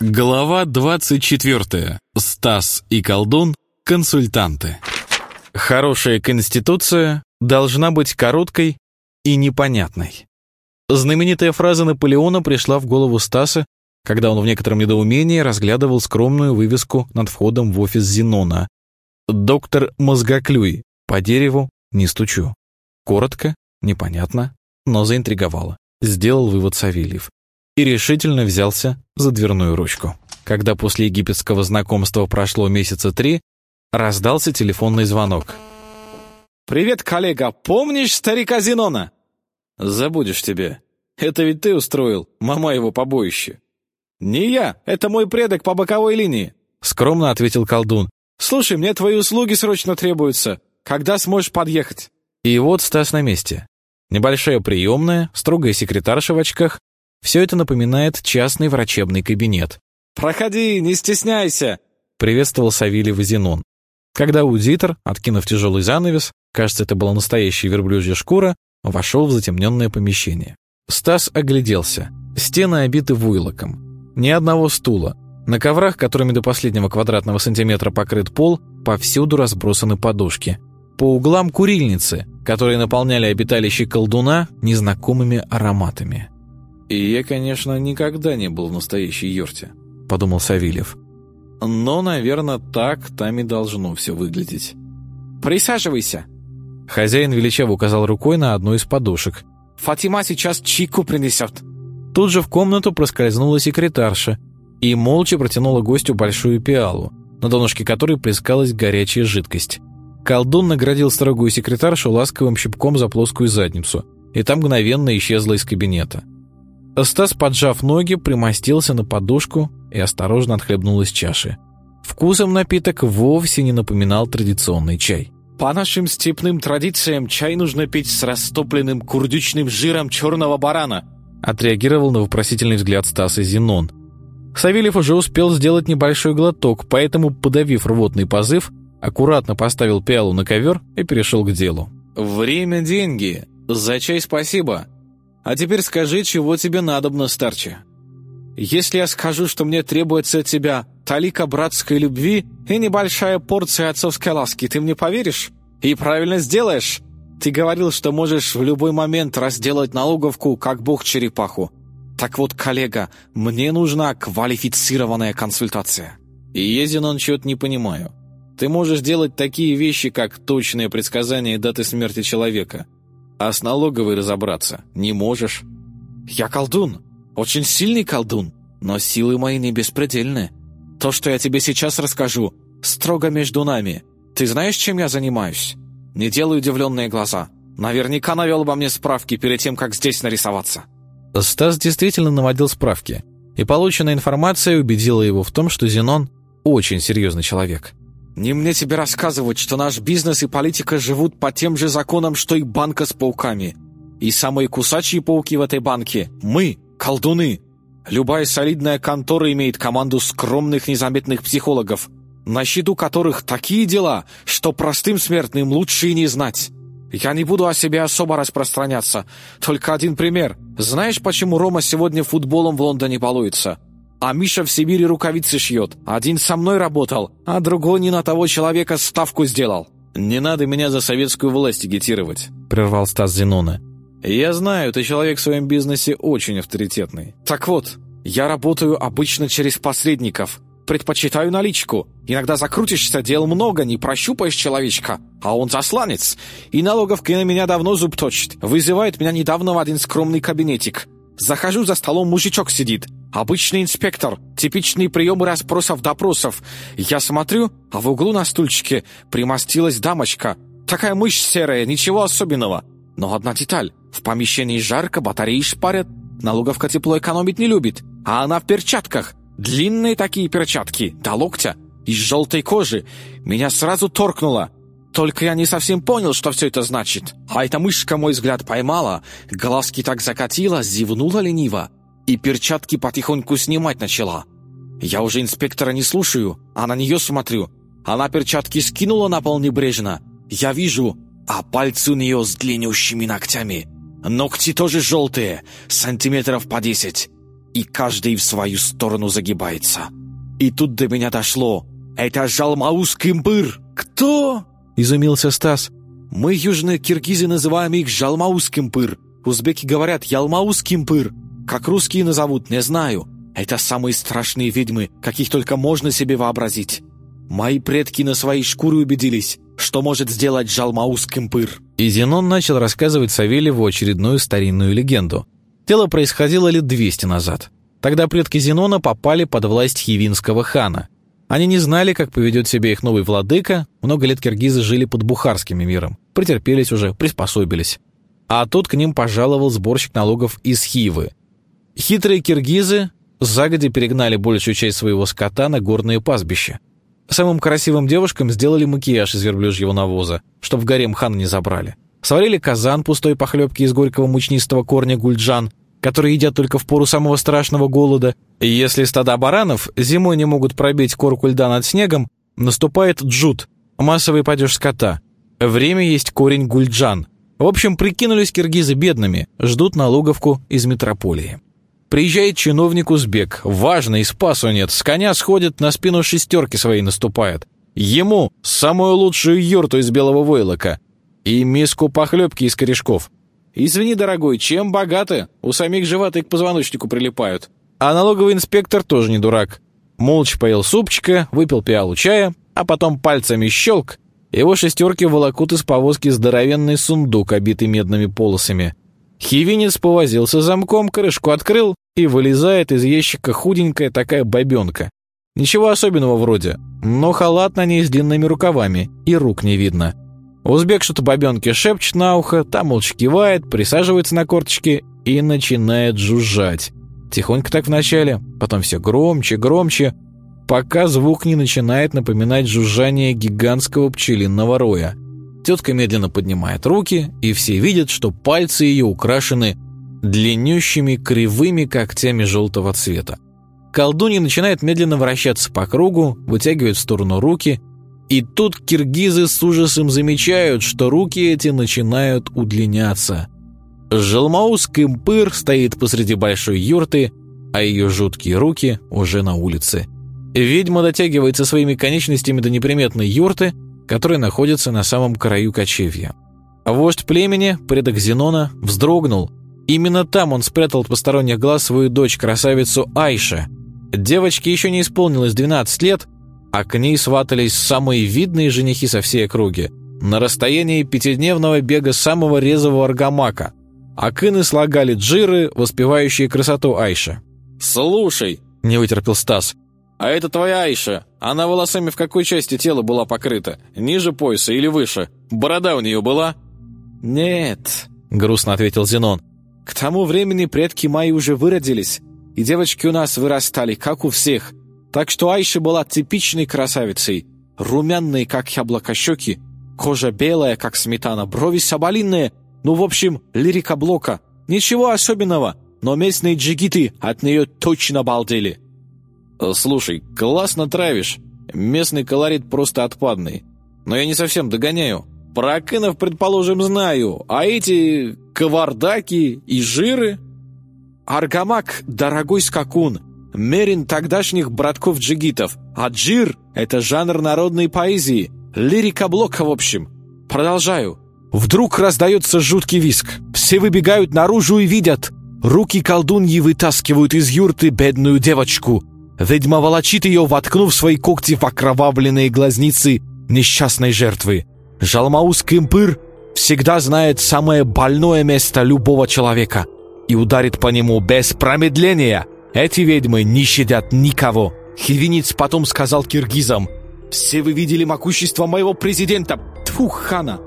Глава 24. Стас и колдун – консультанты. Хорошая конституция должна быть короткой и непонятной. Знаменитая фраза Наполеона пришла в голову Стаса, когда он в некотором недоумении разглядывал скромную вывеску над входом в офис Зенона. «Доктор Мозгоклюй. По дереву не стучу». Коротко, непонятно, но заинтриговало. Сделал вывод Савельев и решительно взялся за дверную ручку. Когда после египетского знакомства прошло месяца три, раздался телефонный звонок. «Привет, коллега! Помнишь старика Зенона?» «Забудешь тебе. Это ведь ты устроил, мама его побоище». «Не я, это мой предок по боковой линии», — скромно ответил колдун. «Слушай, мне твои услуги срочно требуются. Когда сможешь подъехать?» И вот Стас на месте. Небольшая приемная, строгая секретарша в очках, все это напоминает частный врачебный кабинет. «Проходи, не стесняйся!» — приветствовал Савельев Зенон. Когда аудитор, откинув тяжелый занавес, кажется, это была настоящая верблюжья шкура, вошел в затемненное помещение. Стас огляделся. Стены обиты войлоком. Ни одного стула. На коврах, которыми до последнего квадратного сантиметра покрыт пол, повсюду разбросаны подушки. По углам курильницы, которые наполняли обиталище колдуна незнакомыми ароматами. «И я, конечно, никогда не был в настоящей юрте», — подумал Савельев. «Но, наверное, так там и должно все выглядеть». «Присаживайся!» Хозяин величаво указал рукой на одну из подушек. «Фатима сейчас чайку принесет!» Тут же в комнату проскользнула секретарша и молча протянула гостю большую пиалу, на донышке которой плескалась горячая жидкость. Колдун наградил строгую секретаршу ласковым щипком за плоскую задницу, и там мгновенно исчезла из кабинета. Стас, поджав ноги, примостился на подушку и осторожно отхлебнул из чаши. Вкусом напиток вовсе не напоминал традиционный чай. «По нашим степным традициям чай нужно пить с растопленным курдючным жиром черного барана», отреагировал на вопросительный взгляд Стаса Зенон. Савельев уже успел сделать небольшой глоток, поэтому, подавив рвотный позыв, аккуратно поставил пиалу на ковер и перешел к делу. «Время – деньги. За чай спасибо. А теперь скажи, чего тебе надобно, старче. Если я скажу, что мне требуется от тебя талика братской любви и небольшая порция отцовской ласки, ты мне поверишь? И правильно сделаешь. Ты говорил, что можешь в любой момент разделать налоговку, как бог черепаху. Так вот, коллега, мне нужна квалифицированная консультация. И Езин он чего-то не понимаю. Ты можешь делать такие вещи, как точное предсказание даты смерти человека – а с налоговой разобраться не можешь. Я колдун, очень сильный колдун, но силы мои не беспредельны. То, что я тебе сейчас расскажу, строго между нами. Ты знаешь, чем я занимаюсь? Не делай удивленные глаза. Наверняка навел обо мне справки перед тем, как здесь нарисоваться». Стас действительно наводил справки, и полученная информация убедила его в том, что Зенон очень серьезный человек. Не мне тебе рассказывать, что наш бизнес и политика живут по тем же законам, что и банка с пауками. И самые кусачие пауки в этой банке – мы, колдуны. Любая солидная контора имеет команду скромных незаметных психологов, на счету которых такие дела, что простым смертным лучше и не знать. Я не буду о себе особо распространяться. Только один пример. Знаешь, почему Рома сегодня футболом в Лондоне балуется? А Миша в Сибири рукавицы шьет. Один со мной работал, а другой не на того человека ставку сделал». «Не надо меня за советскую власть агитировать», — прервал Стас Зенона. «Я знаю, ты человек в своем бизнесе очень авторитетный». «Так вот, я работаю обычно через посредников. Предпочитаю наличку. Иногда закрутишься, дел много, не прощупаешь человечка. А он засланец. И налоговка на меня давно зуб точит. Вызывает меня недавно в один скромный кабинетик. Захожу, за столом мужичок сидит. Обычный инспектор. Типичные приемы расспросов-допросов. Я смотрю, а в углу на стульчике примостилась дамочка. Такая мышь серая, ничего особенного. Но одна деталь. В помещении жарко, батареи шпарят. Налоговка тепло экономить не любит. А она в перчатках. Длинные такие перчатки, до локтя. Из желтой кожи. Меня сразу торкнуло. Только я не совсем понял, что все это значит. А эта мышка мой взгляд поймала, глазки так закатила, зевнула лениво и перчатки потихоньку снимать начала. Я уже инспектора не слушаю, а на нее смотрю. Она перчатки скинула на пол небрежно. Я вижу, а пальцы у нее с длиннющими ногтями. Ногти тоже желтые, сантиметров по десять. и каждый в свою сторону загибается. И тут до меня дошло. Это Жалмаус Кимпыр. Кто? Изумился Стас. Мы, южные киргизы, называем их Жалмаус Кимпыр. Узбеки говорят Ялмаус Кимпыр. Как русские назовут, не знаю. Это самые страшные ведьмы, каких только можно себе вообразить. Мои предки на своей шкуре убедились, что может сделать Жалмаус Кимпыр. И Зенон начал рассказывать Савельеву очередную старинную легенду. Дело происходило лет 200 назад. Тогда предки Зенона попали под власть хивинского хана – они не знали, как поведет себя их новый владыка, много лет киргизы жили под бухарским миром, претерпелись уже, приспособились. А тут к ним пожаловал сборщик налогов из Хивы. Хитрые киргизы загоди перегнали большую часть своего скота на горные пастбища. Самым красивым девушкам сделали макияж из верблюжьего навоза, чтобы в гарем хана не забрали. Сварили казан пустой похлебки из горького мучнистого корня гульджан, которые едят только в пору самого страшного голода. И если стада баранов зимой не могут пробить корку льда над снегом, наступает джут, массовый падеж скота. Время есть корень гульджан. В общем, прикинулись киргизы бедными, ждут налоговку из метрополии. Приезжает чиновник узбек, важно, и спасу нет, с коня сходит, на спину шестерки своей наступает. Ему самую лучшую юрту из белого войлока и миску похлебки из корешков. «Извини, дорогой, чем богаты? У самих животы к позвоночнику прилипают». А налоговый инспектор тоже не дурак. Молча поел супчика, выпил пиалу чая, а потом пальцами щелк. Его шестерки волокут из повозки здоровенный сундук, обитый медными полосами. Хивинец повозился замком, крышку открыл, и вылезает из ящика худенькая такая бабенка. Ничего особенного вроде, но халат на ней с длинными рукавами, и рук не видно. Узбек что-то бабенке шепчет на ухо, та молча кивает, присаживается на корточки и начинает жужжать. Тихонько так вначале, потом все громче, громче, пока звук не начинает напоминать жужжание гигантского пчелиного роя. Тетка медленно поднимает руки, и все видят, что пальцы ее украшены длиннющими кривыми когтями желтого цвета. Колдунья начинает медленно вращаться по кругу, вытягивает в сторону руки, и тут киргизы с ужасом замечают, что руки эти начинают удлиняться. Желмаус Кымпыр стоит посреди большой юрты, а ее жуткие руки уже на улице. Ведьма дотягивается своими конечностями до неприметной юрты, которая находится на самом краю кочевья. Вождь племени, предок Зенона, вздрогнул. Именно там он спрятал от посторонних глаз свою дочь-красавицу Айша. Девочке еще не исполнилось 12 лет, а к ней сватались самые видные женихи со всей округи, на расстоянии пятидневного бега самого резвого аргамака. Акыны слагали джиры, воспевающие красоту Айша. «Слушай», — не вытерпел Стас, — «а это твоя Айша. Она волосами в какой части тела была покрыта? Ниже пояса или выше? Борода у нее была?» «Нет», — грустно ответил Зенон. «К тому времени предки мои уже выродились, и девочки у нас вырастали, как у всех. Так что Айша была типичной красавицей. Румяные, как яблоко щеки, кожа белая, как сметана, брови соболиные. Ну, в общем, лирика Блока. Ничего особенного, но местные джигиты от нее точно балдели. «Слушай, классно травишь. Местный колорит просто отпадный. Но я не совсем догоняю. Про Акынов, предположим, знаю, а эти кавардаки и жиры...» «Аргамак — дорогой скакун. Мерин тогдашних братков-джигитов, а джир — это жанр народной поэзии, лирика Блока, в общем. Продолжаю. Вдруг раздается жуткий виск. Все выбегают наружу и видят. Руки колдуньи вытаскивают из юрты бедную девочку. Ведьма волочит ее, воткнув свои когти в окровавленные глазницы несчастной жертвы. Жалмаус Кымпыр всегда знает самое больное место любого человека и ударит по нему без промедления — эти ведьмы не щадят никого. Хивиниц потом сказал киргизам, «Все вы видели могущество моего президента, тьфу, хана!»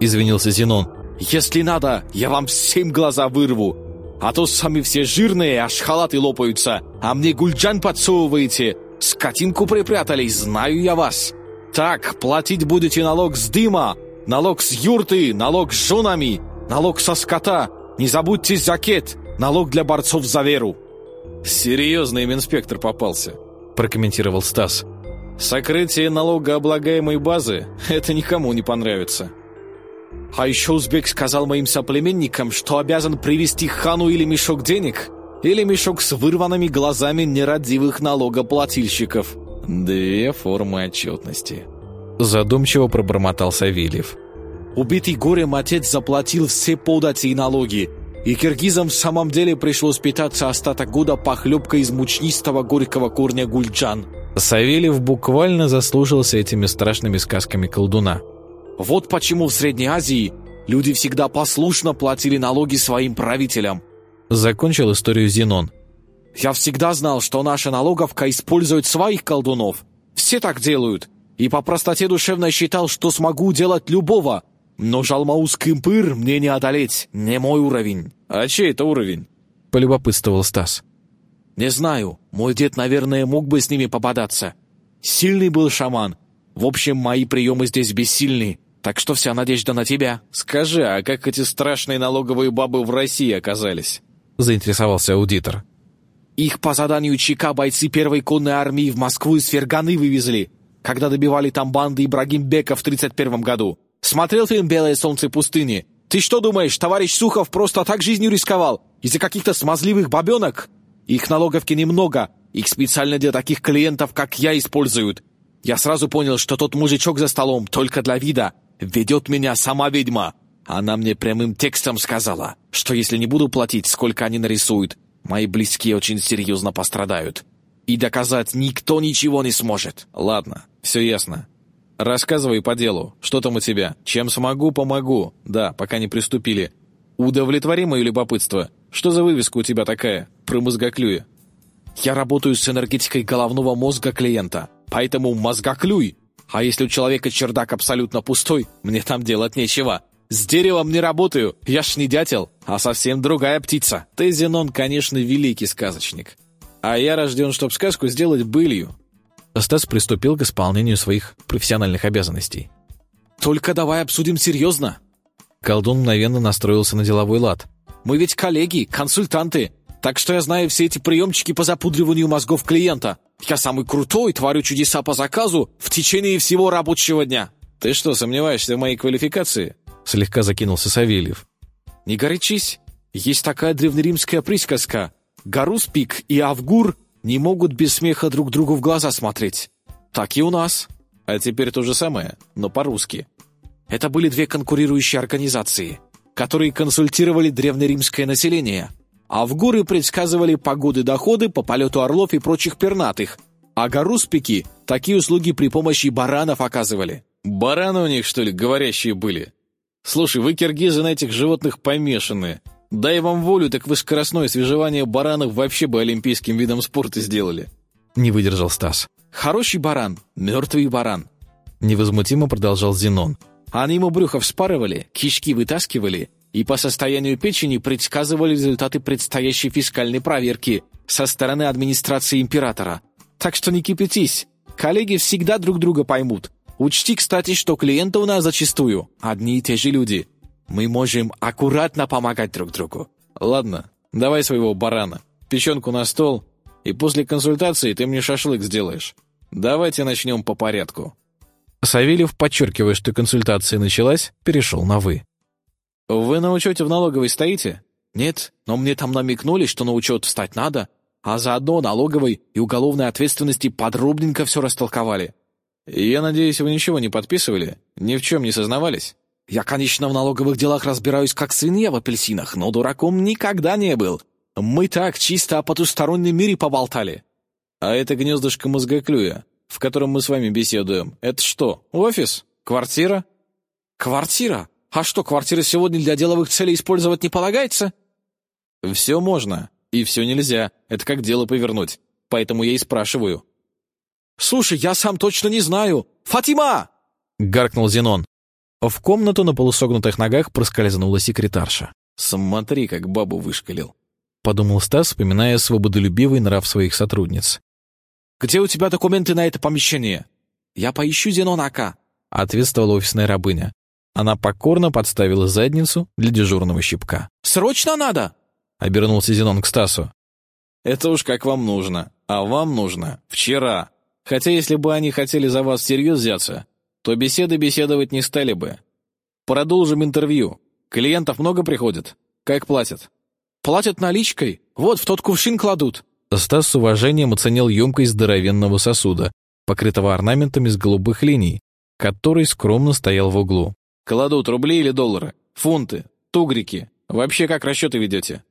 Извинился Зенон. «Если надо, я вам всем глаза вырву, а то сами все жирные, аж халаты лопаются, а мне гульджан подсовываете. Скотинку припрятались, знаю я вас. Так, платить будете налог с дыма, налог с юрты, налог с женами, налог со скота. Не забудьте закет, налог для борцов за веру». «Серьезный им инспектор попался», — прокомментировал Стас. «Сокрытие налогооблагаемой базы — это никому не понравится». «А еще узбек сказал моим соплеменникам, что обязан привезти хану или мешок денег. или мешок с вырванными глазами нерадивых налогоплательщиков. Две формы отчетности. Задумчиво пробормотал Савельев. Убитый горем отец заплатил все подати и налоги, и киргизам в самом деле пришлось питаться остаток года похлебкой из мучнистого горького корня гульджан. Савельев буквально заслужился этими страшными сказками колдуна. Вот почему в Средней Азии люди всегда послушно платили налоги своим правителям. Закончил историю Зенон. Я всегда знал, что наша налоговка использует своих колдунов. Все так делают. И по простоте душевной считал, что смогу делать любого. Но Жалмаус Кымпыр мне не одолеть, не мой уровень. А чей это уровень? Полюбопытствовал Стас. Не знаю, мой дед, наверное, мог бы с ними попадаться. Сильный был шаман. В общем, мои приемы здесь бессильны. Так что вся надежда на тебя. Скажи, а как эти страшные налоговые бабы в России оказались? Заинтересовался аудитор. Их по заданию ЧК бойцы первой конной армии в Москву из Ферганы вывезли, когда добивали там банды Ибрагимбека в 31 году. Смотрел фильм «Белое солнце пустыни»? Ты что думаешь, товарищ Сухов просто так жизнью рисковал? Из-за каких-то смазливых бабенок? Их налоговки немного, их специально для таких клиентов, как я, используют. Я сразу понял, что тот мужичок за столом только для вида. Ведет меня сама ведьма. Она мне прямым текстом сказала, что если не буду платить, сколько они нарисуют, мои близкие очень серьезно пострадают. И доказать никто ничего не сможет. Ладно, все ясно. Рассказывай по делу. Что там у тебя? Чем смогу, помогу. Да, пока не приступили. Удовлетвори мое любопытство. Что за вывеска у тебя такая? Про мозгоклюя. Я работаю с энергетикой головного мозга клиента, поэтому мозгоклюй. А если у человека чердак абсолютно пустой, мне там делать нечего. С деревом не работаю, я ж не дятел, а совсем другая птица. Ты, Зенон, конечно, великий сказочник. А я рожден, чтоб сказку сделать былью. Стас приступил к исполнению своих профессиональных обязанностей. «Только давай обсудим серьезно!» Колдун мгновенно настроился на деловой лад. «Мы ведь коллеги, консультанты, так что я знаю все эти приемчики по запудриванию мозгов клиента. Я самый крутой, творю чудеса по заказу в течение всего рабочего дня». «Ты что, сомневаешься в моей квалификации?» Слегка закинулся Савельев. «Не горячись. Есть такая древнеримская присказка. Гаруспик и Авгур не могут без смеха друг другу в глаза смотреть. Так и у нас. А теперь то же самое, но по-русски. Это были две конкурирующие организации, которые консультировали древнеримское население. Авгуры предсказывали погоды-доходы по полету орлов и прочих пернатых, а гаруспики такие услуги при помощи баранов оказывали. Бараны у них, что ли, говорящие были? Слушай, вы, киргизы, на этих животных помешаны. Дай вам волю, так вы скоростное свежевание баранов вообще бы олимпийским видом спорта сделали. Не выдержал Стас. Хороший баран, мертвый баран. Невозмутимо продолжал Зенон. Они ему брюхо вспарывали, кишки вытаскивали и по состоянию печени предсказывали результаты предстоящей фискальной проверки со стороны администрации императора. Так что не кипятись, коллеги всегда друг друга поймут. Учти, кстати, что клиенты у нас зачастую одни и те же люди. Мы можем аккуратно помогать друг другу. Ладно, давай своего барана. Печенку на стол, и после консультации ты мне шашлык сделаешь. Давайте начнем по порядку». Савельев, подчеркивая, что консультация началась, перешел на «вы». «Вы на учете в налоговой стоите?» «Нет, но мне там намекнули, что на учет встать надо, а заодно налоговой и уголовной ответственности подробненько все растолковали. «Я надеюсь, вы ничего не подписывали? Ни в чем не сознавались?» «Я, конечно, в налоговых делах разбираюсь как свинья в апельсинах, но дураком никогда не был. Мы так чисто о потустороннем мире поболтали». «А это гнездышко мозгоклюя, в котором мы с вами беседуем, это что, офис? Квартира?» «Квартира? А что, квартира сегодня для деловых целей использовать не полагается?» «Все можно, и все нельзя. Это как дело повернуть. Поэтому я и спрашиваю». «Слушай, я сам точно не знаю! Фатима!» — гаркнул Зенон. В комнату на полусогнутых ногах проскользнула секретарша. «Смотри, как бабу вышкалил», — подумал Стас, вспоминая свободолюбивый нрав своих сотрудниц. «Где у тебя документы на это помещение?» «Я поищу Зенонака», — ответствовала офисная рабыня. Она покорно подставила задницу для дежурного щипка. «Срочно надо!» — обернулся Зенон к Стасу. «Это уж как вам нужно. А вам нужно. Вчера. Хотя если бы они хотели за вас всерьез взяться, то беседы беседовать не стали бы. Продолжим интервью. Клиентов много приходит? Как платят? Платят наличкой. Вот в тот кувшин кладут». Стас с уважением оценил емкость здоровенного сосуда, покрытого орнаментами с голубых линий, который скромно стоял в углу. «Кладут рубли или доллары? Фунты? Тугрики? Вообще как расчеты ведете?»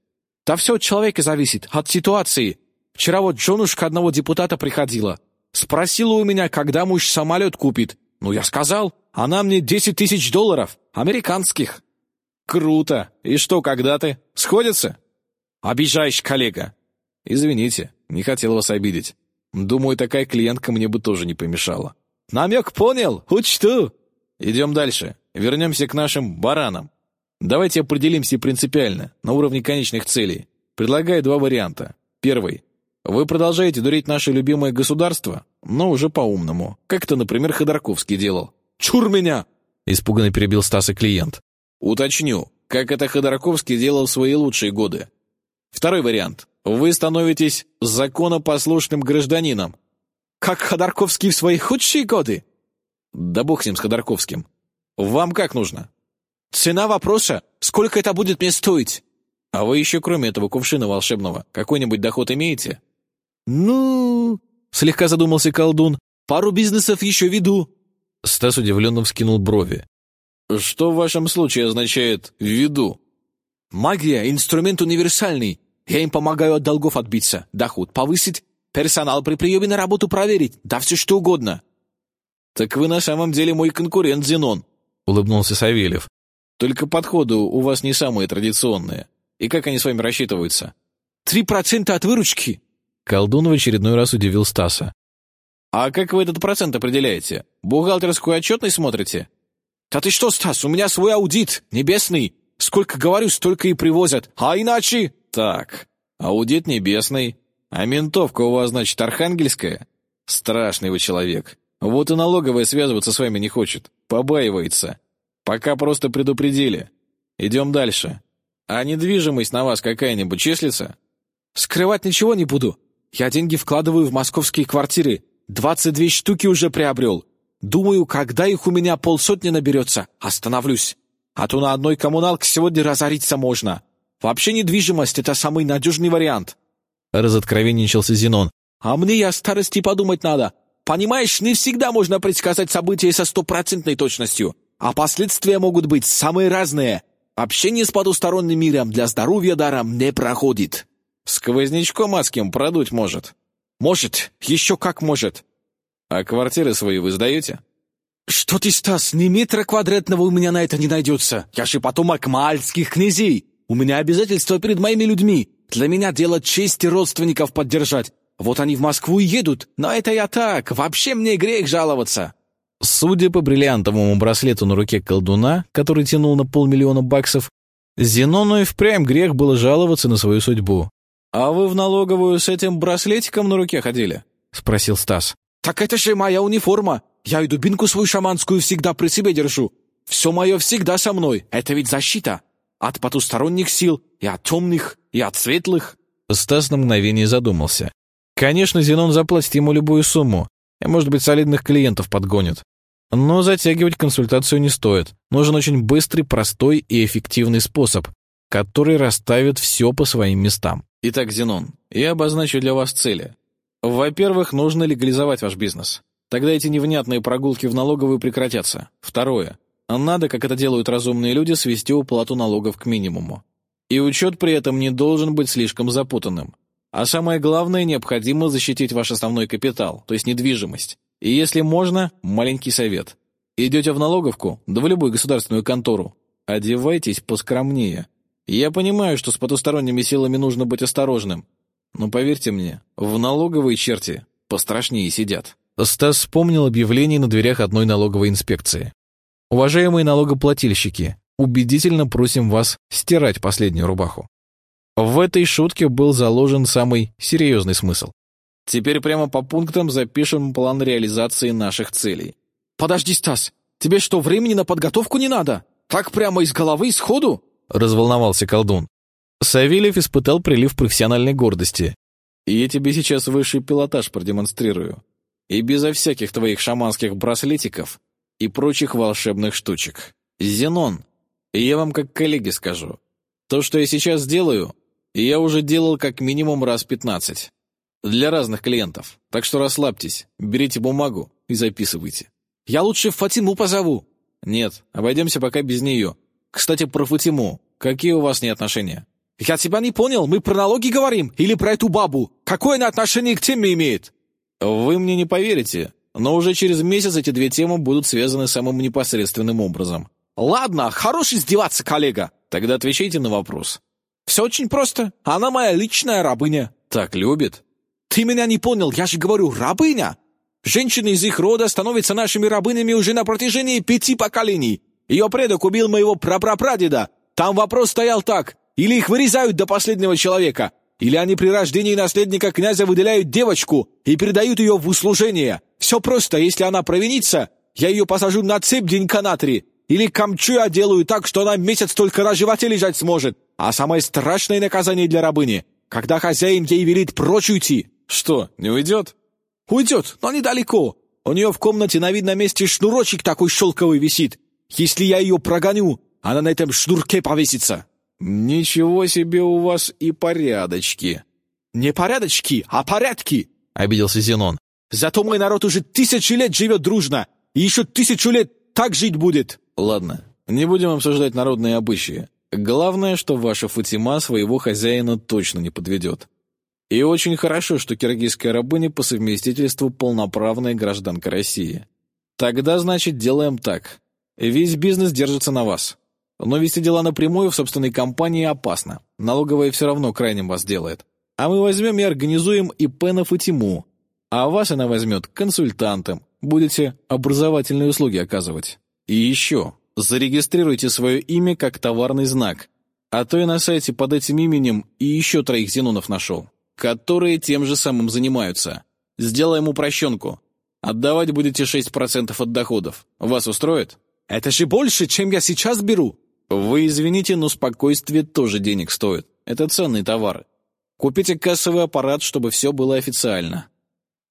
«Да все от человека зависит, от ситуации. Вчера вот женушка одного депутата приходила. Спросила у меня, когда муж самолет купит. Ну, я сказал, она мне 10 тысяч долларов, американских». «Круто! И что, когда ты? Сходится?» «Обижаешь, коллега!» «Извините, не хотел вас обидеть. Думаю, такая клиентка мне бы тоже не помешала». «Намек понял? Учту!» «Идем дальше. Вернемся к нашим баранам. Давайте определимся принципиально, на уровне конечных целей. Предлагаю два варианта. Первый. Вы продолжаете дурить наше любимое государство, но уже по-умному. Как это, например, Ходорковский делал. «Чур меня!» — испуганно перебил Стаса клиент. «Уточню, как это Ходорковский делал в свои лучшие годы. Второй вариант. Вы становитесь законопослушным гражданином. Как Ходорковский в свои худшие годы? Да бог с ним, с Ходорковским. Вам как нужно? Цена вопроса, сколько это будет мне стоить? А вы еще кроме этого кувшина волшебного какой-нибудь доход имеете? Ну, слегка задумался колдун, пару бизнесов еще веду. Стас удивленно вскинул брови. Что в вашем случае означает «веду»? Магия — инструмент универсальный. Я им помогаю от долгов отбиться, доход повысить, персонал при приеме на работу проверить, да все что угодно». «Так вы на самом деле мой конкурент, Зенон», — улыбнулся Савельев. «Только подходы у вас не самые традиционные. И как они с вами рассчитываются?» «Три процента от выручки!» Колдун в очередной раз удивил Стаса. «А как вы этот процент определяете? Бухгалтерскую отчетность смотрите?» «Да ты что, Стас, у меня свой аудит, небесный. Сколько говорю, столько и привозят. А иначе...» «Так, аудит небесный. А ментовка у вас, значит, архангельская? Страшный вы человек. Вот и налоговая связываться с вами не хочет. Побаивается. Пока просто предупредили. Идем дальше. А недвижимость на вас какая-нибудь числится? Скрывать ничего не буду. Я деньги вкладываю в московские квартиры. Двадцать две штуки уже приобрел. Думаю, когда их у меня полсотни наберется, остановлюсь. А то на одной коммуналке сегодня разориться можно. Вообще недвижимость — это самый надежный вариант. Разоткровенничался Зенон. А мне и о старости подумать надо. Понимаешь, не всегда можно предсказать события со стопроцентной точностью, а последствия могут быть самые разные. Общение с потусторонним миром для здоровья даром не проходит. Сквознячком адским продуть может. Может, еще как может. А квартиры свои вы сдаете? Что ты, Стас, ни метра квадратного у меня на это не найдется. Я же потомок мальских князей. У меня обязательства перед моими людьми. Для меня дело чести родственников поддержать. Вот они в Москву и едут. Но это я так. Вообще мне грех жаловаться». Судя по бриллиантовому браслету на руке колдуна, который тянул на полмиллиона баксов, Зенону и впрямь грех было жаловаться на свою судьбу. «А вы в налоговую с этим браслетиком на руке ходили?» — спросил Стас. «Так это же моя униформа. Я и дубинку свою шаманскую всегда при себе держу. Все мое всегда со мной. Это ведь защита. От потусторонних сил, и от темных, и от светлых». Стас на мгновение задумался. Конечно, Зенон заплатит ему любую сумму, и, может быть, солидных клиентов подгонит. Но затягивать консультацию не стоит. Нужен очень быстрый, простой и эффективный способ, который расставит все по своим местам. Итак, Зенон, я обозначу для вас цели. Во-первых, нужно легализовать ваш бизнес. Тогда эти невнятные прогулки в налоговую прекратятся. Второе. Надо, как это делают разумные люди, свести уплату налогов к минимуму. И учет при этом не должен быть слишком запутанным. А самое главное, необходимо защитить ваш основной капитал, то есть недвижимость. И если можно, маленький совет. Идете в налоговку, да в любую государственную контору. Одевайтесь поскромнее. Я понимаю, что с потусторонними силами нужно быть осторожным. Но поверьте мне, в налоговой черте пострашнее сидят. Стас вспомнил объявление на дверях одной налоговой инспекции. Уважаемые налогоплательщики, убедительно просим вас стирать последнюю рубаху. В этой шутке был заложен самый серьезный смысл. Теперь прямо по пунктам запишем план реализации наших целей. «Подожди, Стас, тебе что, времени на подготовку не надо? Так прямо из головы, сходу?» — разволновался колдун. Савельев испытал прилив профессиональной гордости. «Я тебе сейчас высший пилотаж продемонстрирую. И безо всяких твоих шаманских браслетиков и прочих волшебных штучек. Зенон, я вам как коллеге скажу. То, что я сейчас сделаю, И я уже делал как минимум раз пятнадцать. Для разных клиентов. Так что расслабьтесь, берите бумагу и записывайте. Я лучше Фатиму позову. Нет, обойдемся пока без нее. Кстати, про Фатиму. Какие у вас с ней отношения? Я тебя не понял, мы про налоги говорим или про эту бабу? Какое она отношение к теме имеет? Вы мне не поверите, но уже через месяц эти две темы будут связаны самым непосредственным образом. Ладно, хорош издеваться, коллега. Тогда отвечайте на вопрос. Все очень просто. Она моя личная рабыня. Так любит? Ты меня не понял, я же говорю, рабыня. Женщины из их рода становятся нашими рабынями уже на протяжении пяти поколений. Ее предок убил моего прапрапрадеда. Там вопрос стоял так. Или их вырезают до последнего человека, или они при рождении наследника князя выделяют девочку и передают ее в услужение. Все просто, если она провинится, я ее посажу на цепь денька на три, или камчу я делаю так, что она месяц только на животе лежать сможет. А самое страшное наказание для рабыни, когда хозяин ей велит прочь уйти. Что, не уйдет? Уйдет, но недалеко. У нее в комнате на видном месте шнурочек такой шелковый висит. Если я ее прогоню, она на этом шнурке повесится. «Ничего себе у вас и порядочки!» «Не порядочки, а порядки!» — обиделся Зенон. «Зато мой народ уже тысячи лет живет дружно, и еще тысячу лет так жить будет!» «Ладно, не будем обсуждать народные обычаи. Главное, что ваша Фатима своего хозяина точно не подведет. И очень хорошо, что киргизская рабыня по совместительству полноправная гражданка России. Тогда, значит, делаем так. Весь бизнес держится на вас. Но вести дела напрямую в собственной компании опасно. Налоговая все равно крайним вас делает. А мы возьмем и организуем и Пенов, и Тиму. А вас она возьмет консультантом. Будете образовательные услуги оказывать. И еще, зарегистрируйте свое имя как товарный знак. А то я на сайте под этим именем и еще троих зенонов нашел, которые тем же самым занимаются. Сделаем упрощенку. Отдавать будете 6% от доходов. Вас устроит? Это же больше, чем я сейчас беру. Вы извините, но спокойствие тоже денег стоит. Это ценный товар. Купите кассовый аппарат, чтобы все было официально.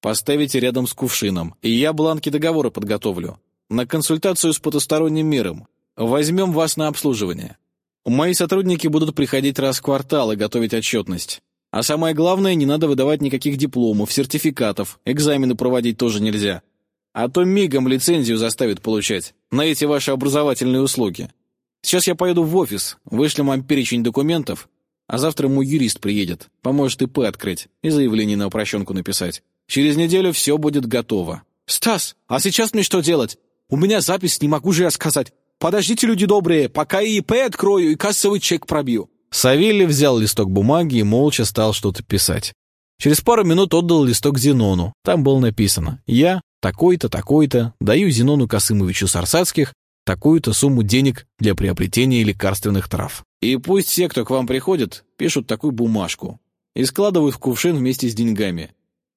Поставите рядом с кувшином, и я бланки договора подготовлю. На консультацию с потусторонним миром. Возьмем вас на обслуживание. Мои сотрудники будут приходить раз в квартал и готовить отчетность. А самое главное, не надо выдавать никаких дипломов, сертификатов, экзамены проводить тоже нельзя. А то мигом лицензию заставят получать на эти ваши образовательные услуги. Сейчас я поеду в офис, вышлем вам перечень документов, а завтра мой юрист приедет, поможет ИП открыть и заявление на упрощенку написать. Через неделю все будет готово». «Стас, а сейчас мне что делать? У меня запись, не могу же я сказать. Подождите, люди добрые, пока и ИП открою и кассовый чек пробью». Савелий взял листок бумаги и молча стал что-то писать. Через пару минут отдал листок Зенону. Там было написано «Я, такой-то, такой-то, даю Зенону Касымовичу Сарсацких такую-то сумму денег для приобретения лекарственных трав. И пусть все, кто к вам приходит, пишут такую бумажку и складывают в кувшин вместе с деньгами.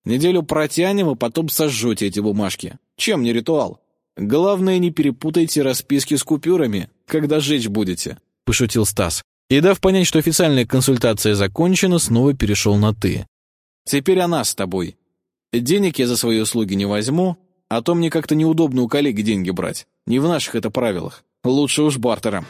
Неделю протянем, а потом сожжете эти бумажки. Чем не ритуал? Главное, не перепутайте расписки с купюрами, когда жечь будете», — пошутил Стас. И, дав понять, что официальная консультация закончена, снова перешел на «ты». «Теперь о нас с тобой. Денег я за свои услуги не возьму, а то мне как-то неудобно у коллеги деньги брать. Не в наших это правилах. Лучше уж бартером.